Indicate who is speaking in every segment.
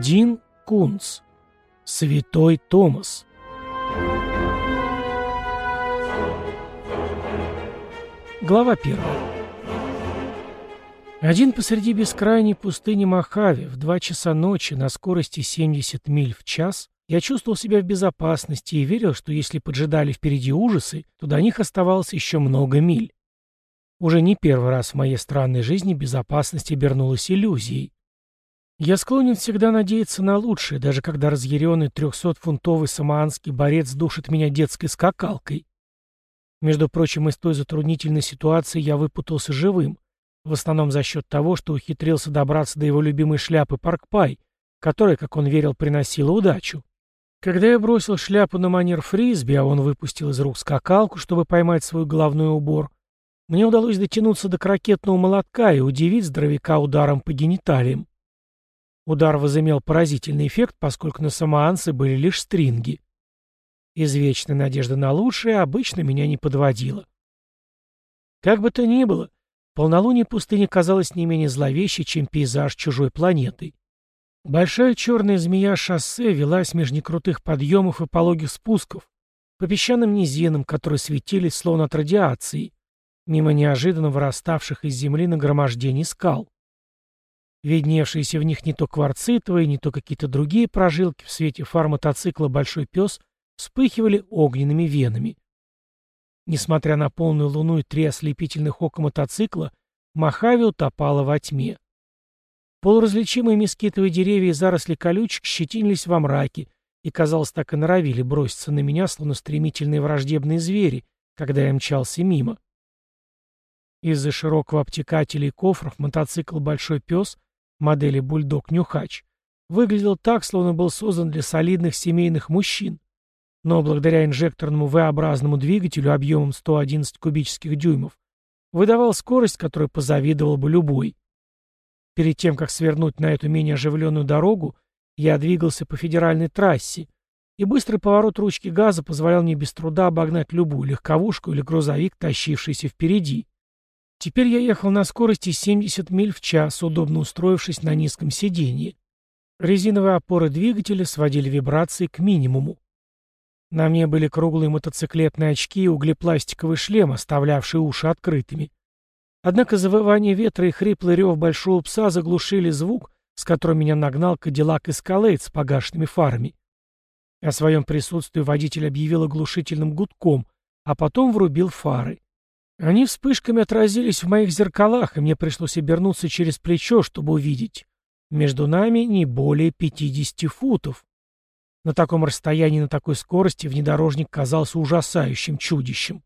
Speaker 1: Дин Кунц. Святой Томас. Глава первая. Один посреди бескрайней пустыни Мохаве в два часа ночи на скорости 70 миль в час я чувствовал себя в безопасности и верил, что если поджидали впереди ужасы, то до них оставалось еще много миль. Уже не первый раз в моей странной жизни безопасность обернулась иллюзией. Я склонен всегда надеяться на лучшее, даже когда разъяренный трехсотфунтовый самоанский борец душит меня детской скакалкой. Между прочим, из той затруднительной ситуации я выпутался живым, в основном за счет того, что ухитрился добраться до его любимой шляпы Паркпай, которая, как он верил, приносила удачу. Когда я бросил шляпу на манер фрисби, а он выпустил из рук скакалку, чтобы поймать свой головной убор, мне удалось дотянуться до крокетного молотка и удивить здоровяка ударом по гениталиям. Удар возымел поразительный эффект, поскольку на самоанце были лишь стринги. Извечная надежда на лучшее обычно меня не подводила. Как бы то ни было, полнолуние пустыни казалось не менее зловещей, чем пейзаж чужой планеты. Большая черная змея шоссе велась между некрутых подъемов и пологих спусков, по песчаным низинам, которые светились словно от радиации, мимо неожиданно выраставших из земли нагромождений скал. Видневшиеся в них не то кварцитовые, не то какие-то другие прожилки в свете фар мотоцикла «Большой пес» вспыхивали огненными венами. Несмотря на полную луну и три ослепительных ока мотоцикла, Махави утопала во тьме. Полуразличимые мескитовые деревья и заросли колючек щетинились во мраке и, казалось, так и норовили броситься на меня, словно стремительные враждебные звери, когда я мчался мимо. Из-за широкого обтекателя и кофров мотоцикл «Большой пес» модели «Бульдог Нюхач» выглядел так, словно был создан для солидных семейных мужчин. Но благодаря инжекторному V-образному двигателю объемом 111 кубических дюймов выдавал скорость, которой позавидовал бы любой. Перед тем, как свернуть на эту менее оживленную дорогу, я двигался по федеральной трассе, и быстрый поворот ручки газа позволял мне без труда обогнать любую легковушку или грузовик, тащившийся впереди. Теперь я ехал на скорости 70 миль в час, удобно устроившись на низком сиденье. Резиновые опоры двигателя сводили вибрации к минимуму. На мне были круглые мотоциклетные очки и углепластиковый шлем, оставлявший уши открытыми. Однако завывание ветра и хриплый рев большого пса заглушили звук, с которым меня нагнал Кадиллак Эскалейд с погашенными фарами. О своем присутствии водитель объявил оглушительным гудком, а потом врубил фары. Они вспышками отразились в моих зеркалах, и мне пришлось обернуться через плечо, чтобы увидеть. Между нами не более 50 футов. На таком расстоянии, на такой скорости внедорожник казался ужасающим чудищем.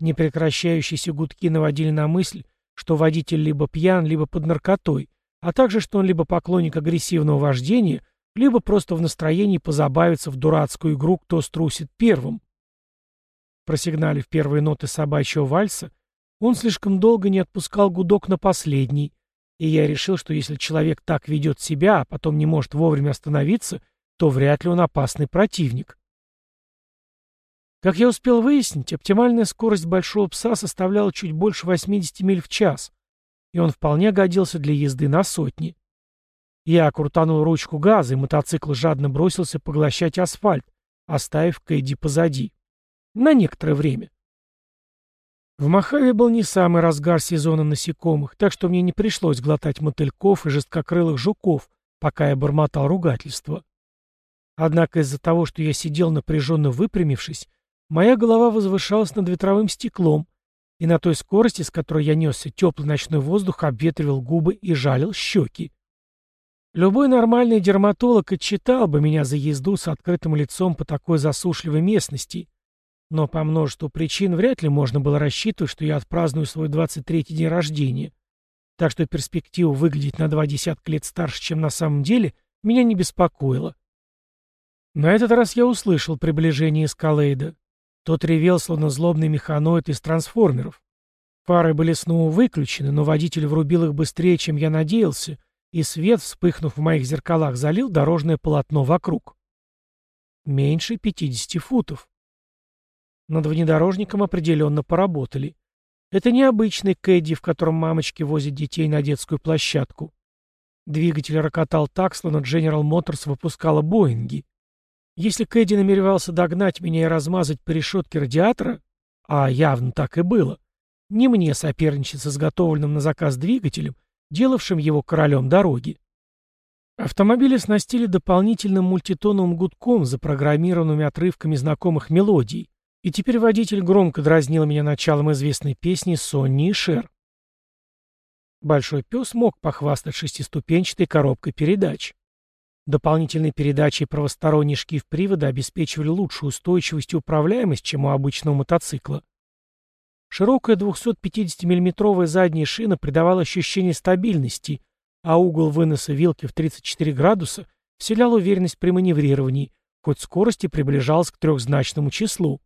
Speaker 1: Непрекращающиеся гудки наводили на мысль, что водитель либо пьян, либо под наркотой, а также, что он либо поклонник агрессивного вождения, либо просто в настроении позабавиться в дурацкую игру «Кто струсит первым». Просигналив первые ноты собачьего вальса, он слишком долго не отпускал гудок на последний, и я решил, что если человек так ведет себя, а потом не может вовремя остановиться, то вряд ли он опасный противник. Как я успел выяснить, оптимальная скорость большого пса составляла чуть больше 80 миль в час, и он вполне годился для езды на сотни. Я крутанул ручку газа, и мотоцикл жадно бросился поглощать асфальт, оставив Кэдди позади. На некоторое время. В Махаве был не самый разгар сезона насекомых, так что мне не пришлось глотать мотыльков и жесткокрылых жуков, пока я бормотал ругательство. Однако из-за того, что я сидел напряженно выпрямившись, моя голова возвышалась над ветровым стеклом, и на той скорости, с которой я несся, теплый ночной воздух обветривал губы и жалил щеки. Любой нормальный дерматолог отчитал бы меня за езду с открытым лицом по такой засушливой местности, но по множеству причин вряд ли можно было рассчитывать, что я отпраздную свой 23-й день рождения. Так что перспектива выглядеть на два десятка лет старше, чем на самом деле, меня не беспокоила. На этот раз я услышал приближение Эскалейда. Тот ревел, словно злобный механоид из трансформеров. Фары были снова выключены, но водитель врубил их быстрее, чем я надеялся, и свет, вспыхнув в моих зеркалах, залил дорожное полотно вокруг. Меньше 50 футов. Над внедорожником определенно поработали. Это необычный кэдди, в котором мамочки возят детей на детскую площадку. Двигатель рокотал так, словно General Motors выпускала Боинги. Если Кэдди намеревался догнать меня и размазать по решетке радиатора, а явно так и было, не мне соперничать с изготовленным на заказ двигателем, делавшим его королем дороги. Автомобили снастили дополнительным мультитоновым гудком, запрограммированными отрывками знакомых мелодий, и теперь водитель громко дразнил меня началом известной песни «Сонни и Шер». Большой пес мог похвастать шестиступенчатой коробкой передач. Дополнительные передачи и правосторонний шкив привода обеспечивали лучшую устойчивость и управляемость, чем у обычного мотоцикла. Широкая 250 миллиметровая задняя шина придавала ощущение стабильности, а угол выноса вилки в 34 градуса вселял уверенность при маневрировании, хоть скорость и приближалась к трехзначному числу.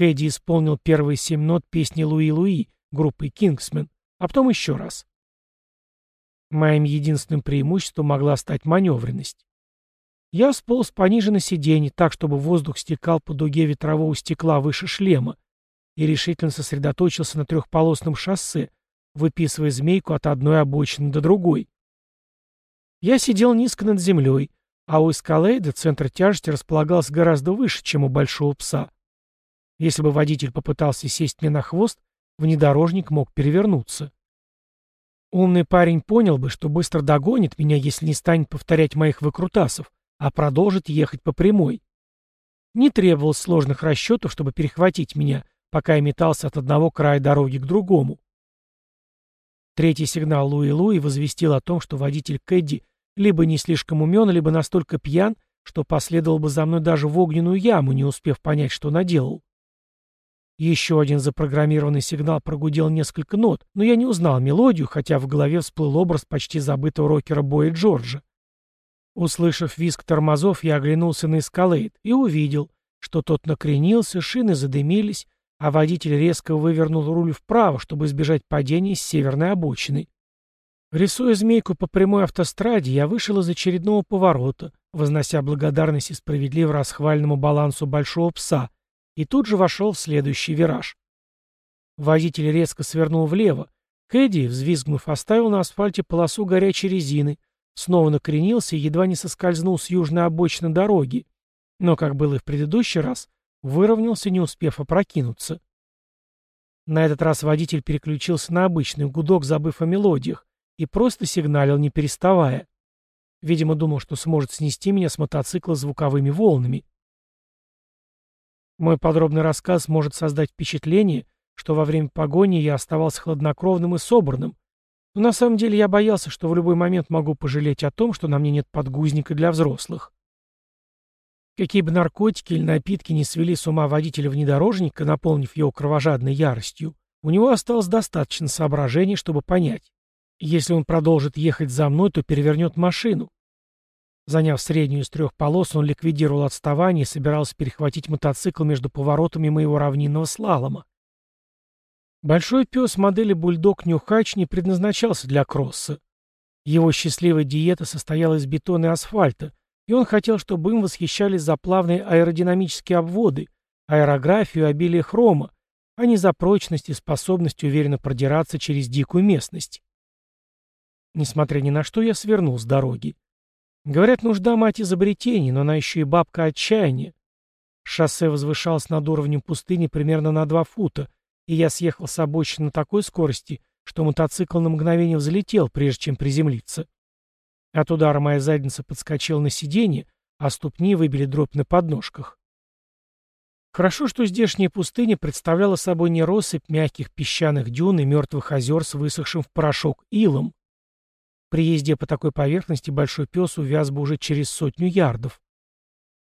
Speaker 1: Кэдди исполнил первые семь нот песни «Луи-Луи» группы «Кингсмен», а потом еще раз. Моим единственным преимуществом могла стать маневренность. Я сполз пониже на сиденье, так, чтобы воздух стекал по дуге ветрового стекла выше шлема, и решительно сосредоточился на трехполосном шоссе, выписывая змейку от одной обочины до другой. Я сидел низко над землей, а у эскалейда центр тяжести располагался гораздо выше, чем у большого пса. Если бы водитель попытался сесть мне на хвост, внедорожник мог перевернуться. Умный парень понял бы, что быстро догонит меня, если не станет повторять моих выкрутасов, а продолжит ехать по прямой. Не требовалось сложных расчетов, чтобы перехватить меня, пока я метался от одного края дороги к другому. Третий сигнал Луи-Луи возвестил о том, что водитель Кэдди либо не слишком умен, либо настолько пьян, что последовал бы за мной даже в огненную яму, не успев понять, что наделал. Еще один запрограммированный сигнал прогудел несколько нот, но я не узнал мелодию, хотя в голове всплыл образ почти забытого рокера Боя Джорджа. Услышав визг тормозов, я оглянулся на эскалейт и увидел, что тот накренился, шины задымились, а водитель резко вывернул руль вправо, чтобы избежать падения с северной обочины. Рисуя змейку по прямой автостраде, я вышел из очередного поворота, вознося благодарность и справедливо расхваленному балансу большого пса — и тут же вошел в следующий вираж. Водитель резко свернул влево. Кэдди, взвизгнув, оставил на асфальте полосу горячей резины, снова накренился и едва не соскользнул с южной обочины дороги, но, как было и в предыдущий раз, выровнялся, не успев опрокинуться. На этот раз водитель переключился на обычный гудок, забыв о мелодиях, и просто сигналил, не переставая. Видимо, думал, что сможет снести меня с мотоцикла звуковыми волнами. Мой подробный рассказ может создать впечатление, что во время погони я оставался хладнокровным и собранным, но на самом деле я боялся, что в любой момент могу пожалеть о том, что на мне нет подгузника для взрослых. Какие бы наркотики или напитки не свели с ума водителя внедорожника, наполнив его кровожадной яростью, у него осталось достаточно соображений, чтобы понять. Если он продолжит ехать за мной, то перевернет машину. Заняв среднюю из трех полос, он ликвидировал отставание и собирался перехватить мотоцикл между поворотами моего равнинного слалома. Большой пес модели бульдог Нюхач не предназначался для кросса. Его счастливая диета состояла из бетона и асфальта, и он хотел, чтобы им восхищались заплавные аэродинамические обводы, аэрографию и обилие хрома, а не за прочность и способность уверенно продираться через дикую местность. Несмотря ни на что, я свернул с дороги. Говорят, нужда мать изобретений, но она еще и бабка отчаяния. Шоссе возвышалось над уровнем пустыни примерно на два фута, и я съехал с обочины на такой скорости, что мотоцикл на мгновение взлетел, прежде чем приземлиться. От удара моя задница подскочила на сиденье, а ступни выбили дробь на подножках. Хорошо, что здешняя пустыня представляла собой не россыпь мягких песчаных дюн и мертвых озер с высохшим в порошок илом. При езде по такой поверхности большой пес увяз бы уже через сотню ярдов.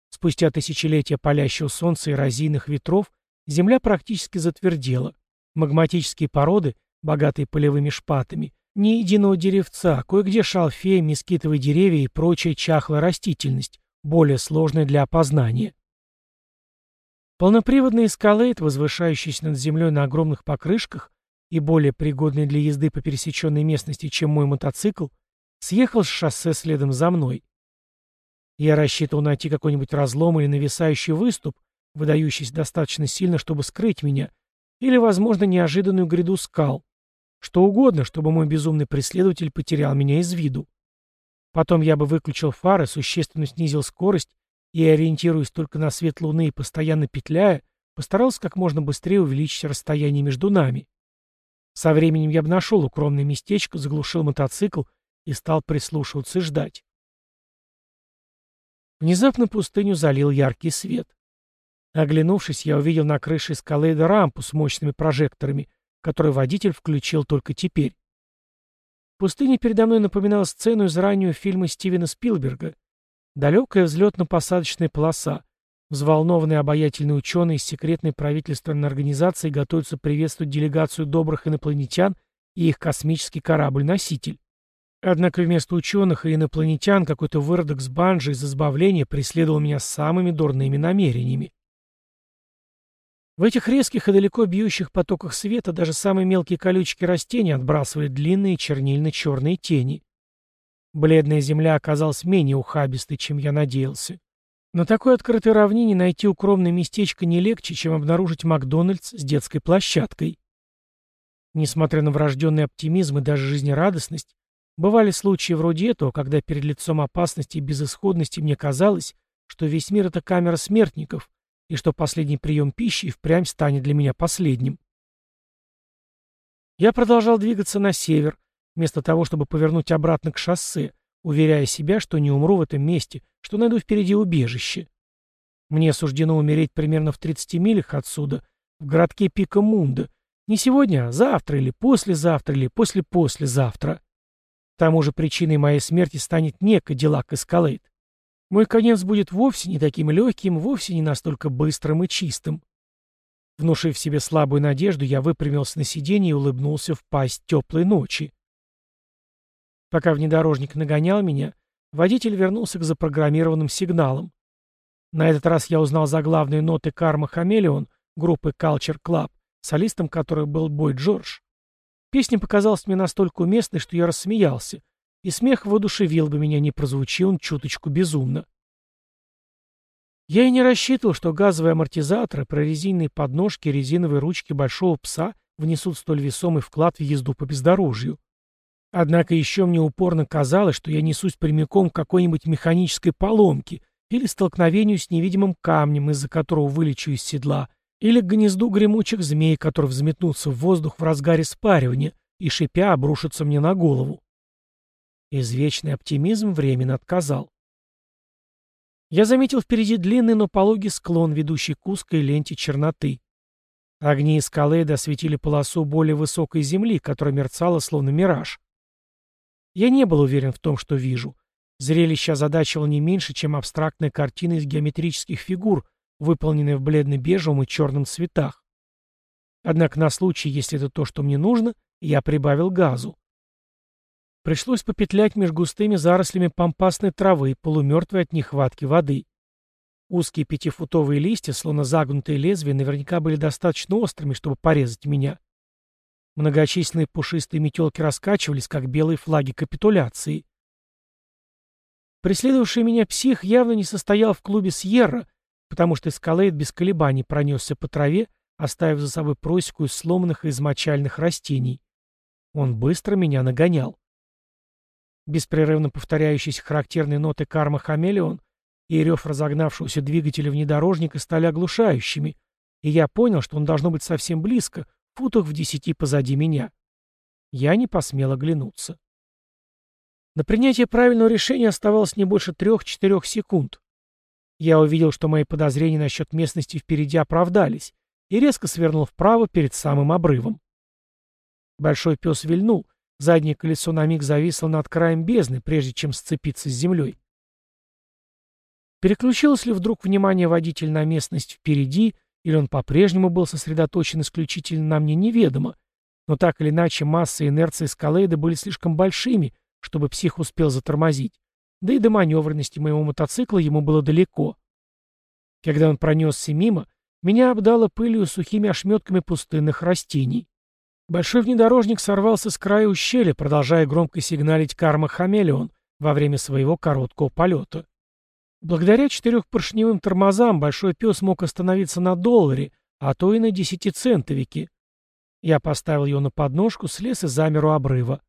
Speaker 1: Спустя тысячелетия палящего солнца и эрозийных ветров земля практически затвердела. Магматические породы, богатые полевыми шпатами, ни единого деревца, кое-где шалфей, мескитовые деревья и прочая чахлая растительность, более сложная для опознания. Полноприводный эскалейт, возвышающийся над землей на огромных покрышках, и более пригодный для езды по пересеченной местности, чем мой мотоцикл, съехал с шоссе следом за мной. Я рассчитывал найти какой-нибудь разлом или нависающий выступ, выдающийся достаточно сильно, чтобы скрыть меня, или, возможно, неожиданную гряду скал. Что угодно, чтобы мой безумный преследователь потерял меня из виду. Потом я бы выключил фары, существенно снизил скорость и, ориентируясь только на свет луны и постоянно петляя, постарался как можно быстрее увеличить расстояние между нами. Со временем я бы нашел укромное местечко, заглушил мотоцикл и стал прислушиваться и ждать. Внезапно пустыню залил яркий свет. Оглянувшись, я увидел на крыше эскалейда рампу с мощными прожекторами, который водитель включил только теперь. Пустыня передо мной напоминала сцену из раннего фильма Стивена Спилберга. Далекая взлетно-посадочная полоса. Взволнованные обаятельные ученые из секретной правительственной организации готовятся приветствовать делегацию добрых инопланетян и их космический корабль-носитель. Однако вместо ученых и инопланетян какой-то выродок с банджи из избавления преследовал меня самыми дурными намерениями. В этих резких и далеко бьющих потоках света даже самые мелкие колючки растений отбрасывали длинные чернильно-черные тени. Бледная земля оказалась менее ухабистой, чем я надеялся. На такой открытой равнине найти укромное местечко не легче, чем обнаружить Макдональдс с детской площадкой. Несмотря на врожденный оптимизм и даже жизнерадостность, бывали случаи вроде этого, когда перед лицом опасности и безысходности мне казалось, что весь мир — это камера смертников, и что последний прием пищи впрямь станет для меня последним. Я продолжал двигаться на север, вместо того, чтобы повернуть обратно к шоссе, уверяя себя, что не умру в этом месте, что найду впереди убежище. Мне суждено умереть примерно в 30 милях отсюда, в городке Пика Мунда, не сегодня, а завтра или послезавтра или после-послезавтра. К тому же причиной моей смерти станет не Кадиллак Эскалейт. Мой конец будет вовсе не таким легким, вовсе не настолько быстрым и чистым. Внушив себе слабую надежду, я выпрямился на сиденье и улыбнулся в пасть теплой ночи. Пока внедорожник нагонял меня, водитель вернулся к запрограммированным сигналам. На этот раз я узнал заглавные ноты Карма Хамелеон группы Culture Club, солистом которой был Бой Джордж. Песня показалась мне настолько уместной, что я рассмеялся, и смех воодушевил бы меня, не прозвучил он чуточку безумно. Я и не рассчитывал, что газовые амортизаторы, прорезиненные подножки и резиновые ручки большого пса внесут столь весомый вклад в езду по бездорожью. Однако еще мне упорно казалось, что я несусь прямиком к какой-нибудь механической поломке или столкновению с невидимым камнем, из-за которого вылечу из седла, или к гнезду гремучих змей, которые взметнутся в воздух в разгаре спаривания и, шипя, обрушатся мне на голову. Извечный оптимизм временно отказал. Я заметил впереди длинный, но пологий склон, ведущий к узкой ленте черноты. Огни скалы досветили полосу более высокой земли, которая мерцала словно мираж. Я не был уверен в том, что вижу. Зрелище озадачивало не меньше, чем абстрактная картина из геометрических фигур, выполненная в бледно-бежевом и черном цветах. Однако на случай, если это то, что мне нужно, я прибавил газу. Пришлось попетлять между густыми зарослями пампасной травы, полумертвой от нехватки воды. Узкие пятифутовые листья, словно загнутые лезвия, наверняка были достаточно острыми, чтобы порезать меня. Многочисленные пушистые метелки раскачивались, как белые флаги капитуляции. Преследовавший меня псих явно не состоял в клубе Сьерра, потому что Эскалейд без колебаний пронесся по траве, оставив за собой просеку из сломанных и измочальных растений. Он быстро меня нагонял. Беспрерывно повторяющиеся характерные ноты карма хамелеон и рев разогнавшегося двигателя внедорожника стали оглушающими, и я понял, что он должно быть совсем близко, футах в десяти позади меня. Я не посмел оглянуться. На принятие правильного решения оставалось не больше трех-четырех секунд. Я увидел, что мои подозрения насчет местности впереди оправдались, и резко свернул вправо перед самым обрывом. Большой пес вильнул, Заднее колесо на миг зависло над краем бездны, прежде чем сцепиться с землей. Переключилось ли вдруг внимание водителя на местность впереди, или он по-прежнему был сосредоточен исключительно на мне, неведомо. Но так или иначе масса и инерция Скалейда были слишком большими, чтобы псих успел затормозить. Да и до маневренности моего мотоцикла ему было далеко. Когда он пронесся мимо, меня обдало пылью сухими ошметками пустынных растений. Большой внедорожник сорвался с края ущелья, продолжая громко сигналить карма «Хамелеон» во время своего короткого полета. Благодаря четырехпоршневым тормозам большой пес мог остановиться на долларе, а то и на десятицентовике. Я поставил ее на подножку, слез и замер у обрыва.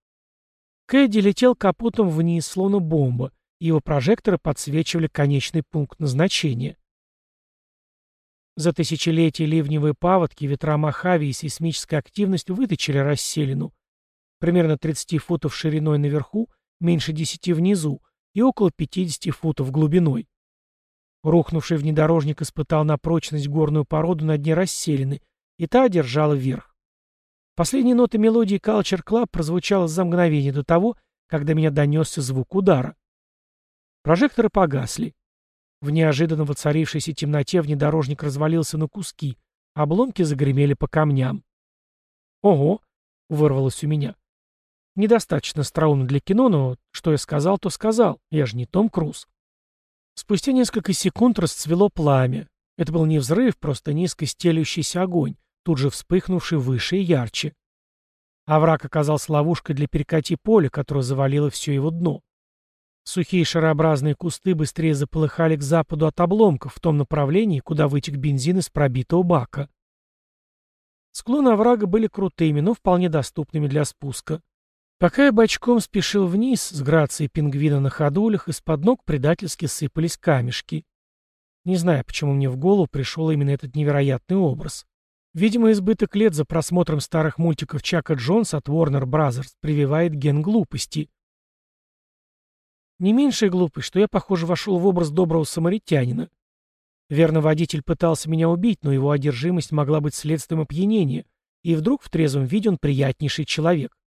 Speaker 1: Кэдди летел капотом вниз, словно бомба, и его прожекторы подсвечивали конечный пункт назначения. За тысячелетия ливневые паводки, ветра Мохави и сейсмическая активность выточили расселину. Примерно 30 футов шириной наверху, меньше 10 внизу и около 50 футов глубиной. Рухнувший внедорожник испытал на прочность горную породу на дне расселены, и та одержала верх. Последние ноты мелодии Culture Club прозвучала за мгновение до того, когда меня донесся звук удара. Прожекторы погасли. В неожиданно воцарившейся темноте внедорожник развалился на куски, обломки загремели по камням. «Ого!» — вырвалось у меня. Недостаточно остроумно для кино, но что я сказал, то сказал. Я же не Том Круз. Спустя несколько секунд расцвело пламя. Это был не взрыв, просто низко стелющийся огонь, тут же вспыхнувший выше и ярче. Овраг оказался ловушкой для перекати поля, которое завалило все его дно. Сухие шарообразные кусты быстрее заполыхали к западу от обломков, в том направлении, куда вытек бензин из пробитого бака. Склоны оврага были крутыми, но вполне доступными для спуска. Пока я бочком спешил вниз, с грацией пингвина на ходулях, из-под ног предательски сыпались камешки. Не знаю, почему мне в голову пришел именно этот невероятный образ. Видимо, избыток лет за просмотром старых мультиков Чака Джонса от Warner Bros. прививает ген глупости. Не меньшая глупость, что я, похоже, вошел в образ доброго самаритянина. Верно, водитель пытался меня убить, но его одержимость могла быть следствием опьянения, и вдруг в трезвом виде он приятнейший человек.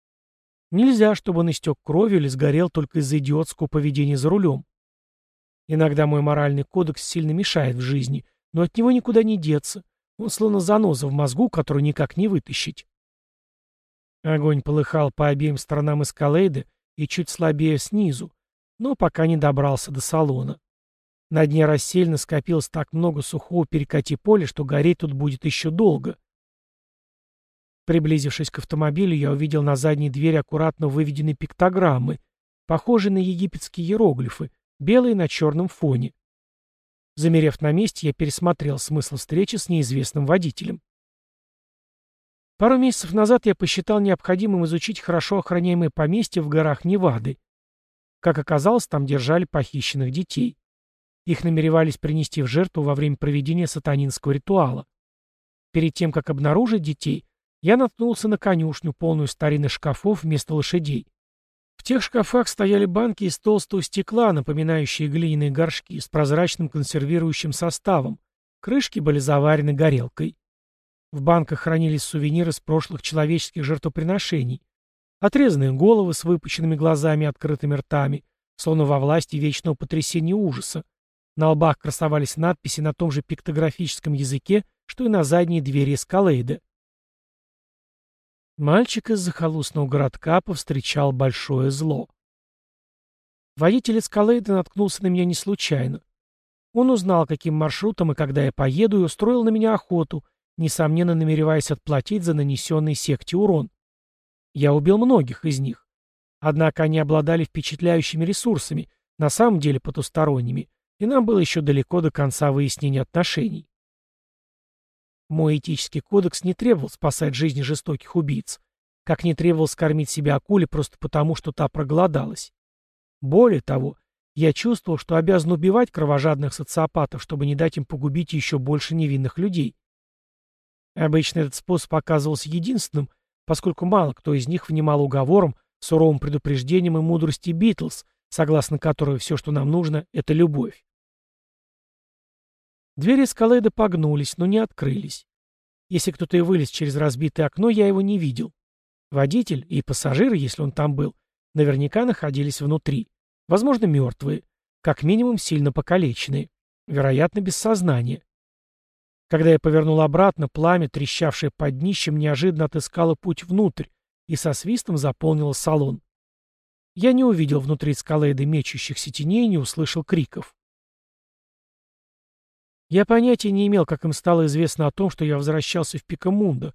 Speaker 1: Нельзя, чтобы он истек кровью или сгорел только из-за идиотского поведения за рулем. Иногда мой моральный кодекс сильно мешает в жизни, но от него никуда не деться. Он словно заноза в мозгу, которую никак не вытащить. Огонь полыхал по обеим сторонам эскалейда и чуть слабее снизу, но пока не добрался до салона. На дне рассельно скопилось так много сухого перекати поля, что гореть тут будет еще долго. Приблизившись к автомобилю, я увидел на задней двери аккуратно выведенные пиктограммы, похожие на египетские иероглифы, белые на черном фоне. Замерев на месте, я пересмотрел смысл встречи с неизвестным водителем. Пару месяцев назад я посчитал необходимым изучить хорошо охраняемое поместье в горах Невады. Как оказалось, там держали похищенных детей. Их намеревались принести в жертву во время проведения сатанинского ритуала. Перед тем, как обнаружить детей, я наткнулся на конюшню, полную старинных шкафов вместо лошадей. В тех шкафах стояли банки из толстого стекла, напоминающие глиняные горшки, с прозрачным консервирующим составом. Крышки были заварены горелкой. В банках хранились сувениры с прошлых человеческих жертвоприношений. Отрезанные головы с выпученными глазами и открытыми ртами, словно во власти вечного потрясения ужаса. На лбах красовались надписи на том же пиктографическом языке, что и на задней двери эскалейда. Мальчик из захолустного городка повстречал большое зло. Водитель эскалейда наткнулся на меня не случайно. Он узнал, каким маршрутом и когда я поеду, и устроил на меня охоту, несомненно намереваясь отплатить за нанесенный секте урон. Я убил многих из них. Однако они обладали впечатляющими ресурсами, на самом деле потусторонними, и нам было еще далеко до конца выяснения отношений. Мой этический кодекс не требовал спасать жизни жестоких убийц, как не требовал скормить себя акуле просто потому, что та проголодалась. Более того, я чувствовал, что обязан убивать кровожадных социопатов, чтобы не дать им погубить еще больше невинных людей. Обычно этот способ оказывался единственным, поскольку мало кто из них внимал уговорам, суровым предупреждениям и мудрости Битлз, согласно которой все, что нам нужно, это любовь. Двери эскалейда погнулись, но не открылись. Если кто-то и вылез через разбитое окно, я его не видел. Водитель и пассажиры, если он там был, наверняка находились внутри. Возможно, мертвые. Как минимум, сильно покалеченные. Вероятно, без сознания. Когда я повернул обратно, пламя, трещавшее под днищем, неожиданно отыскало путь внутрь и со свистом заполнило салон. Я не увидел внутри скалейда мечущихся теней и не услышал криков. Я понятия не имел, как им стало известно о том, что я возвращался в Пикамундо,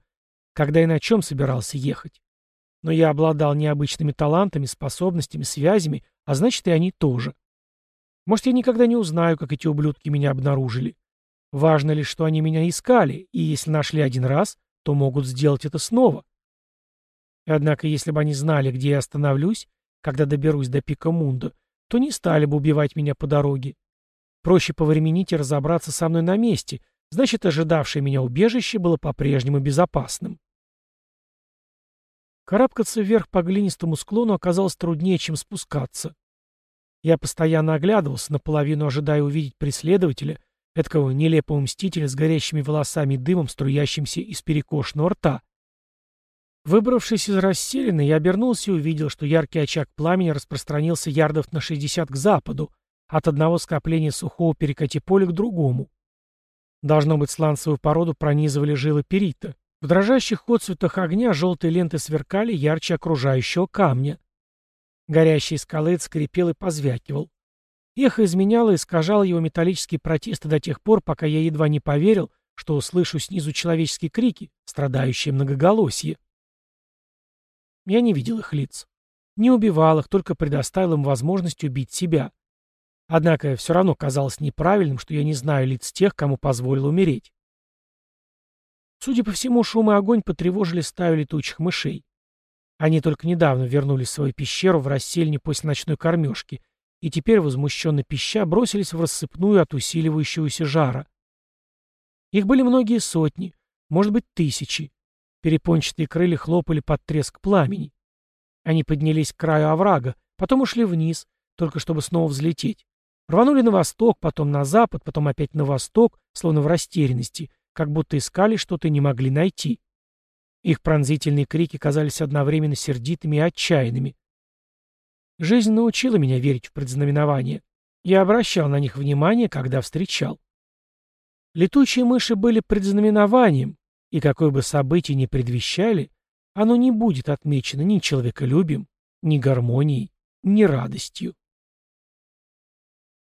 Speaker 1: когда и на чем собирался ехать. Но я обладал необычными талантами, способностями, связями, а значит и они тоже. Может, я никогда не узнаю, как эти ублюдки меня обнаружили. Важно лишь, что они меня искали, и если нашли один раз, то могут сделать это снова. Однако, если бы они знали, где я остановлюсь, когда доберусь до пика Мунда, то не стали бы убивать меня по дороге. Проще повременить и разобраться со мной на месте, значит, ожидавшее меня убежище было по-прежнему безопасным. Карабкаться вверх по глинистому склону оказалось труднее, чем спускаться. Я постоянно оглядывался, наполовину ожидая увидеть преследователя, этого нелепого мстителя с горящими волосами и дымом, струящимся из перекошенного рта. Выбравшись из расселины, я обернулся и увидел, что яркий очаг пламени распространился ярдов на 60 к западу, от одного скопления сухого перекати поля к другому. Должно быть, сланцевую породу пронизывали жилы перита. В дрожащих отцветах огня желтые ленты сверкали ярче окружающего камня. Горящий скалыт скрипел и позвякивал. Эхо изменяло и искажало его металлические протесты до тех пор, пока я едва не поверил, что услышу снизу человеческие крики, страдающие многоголосье. Я не видел их лиц. Не убивал их, только предоставил им возможность убить себя. Однако все равно казалось неправильным, что я не знаю лиц тех, кому позволил умереть. Судя по всему, шум и огонь потревожили стаю летучих мышей. Они только недавно вернулись в свою пещеру в рассельне после ночной кормежки, и теперь, возмущенно пища, бросились в рассыпную от усиливающегося жара. Их были многие сотни, может быть, тысячи. Перепончатые крылья хлопали под треск пламени. Они поднялись к краю оврага, потом ушли вниз, только чтобы снова взлететь. Рванули на восток, потом на запад, потом опять на восток, словно в растерянности, как будто искали что-то и не могли найти. Их пронзительные крики казались одновременно сердитыми и отчаянными. Жизнь научила меня верить в предзнаменования. Я обращал на них внимание, когда встречал. Летучие мыши были предзнаменованием, и какое бы событие ни предвещали, оно не будет отмечено ни человеколюбием, ни гармонией, ни радостью.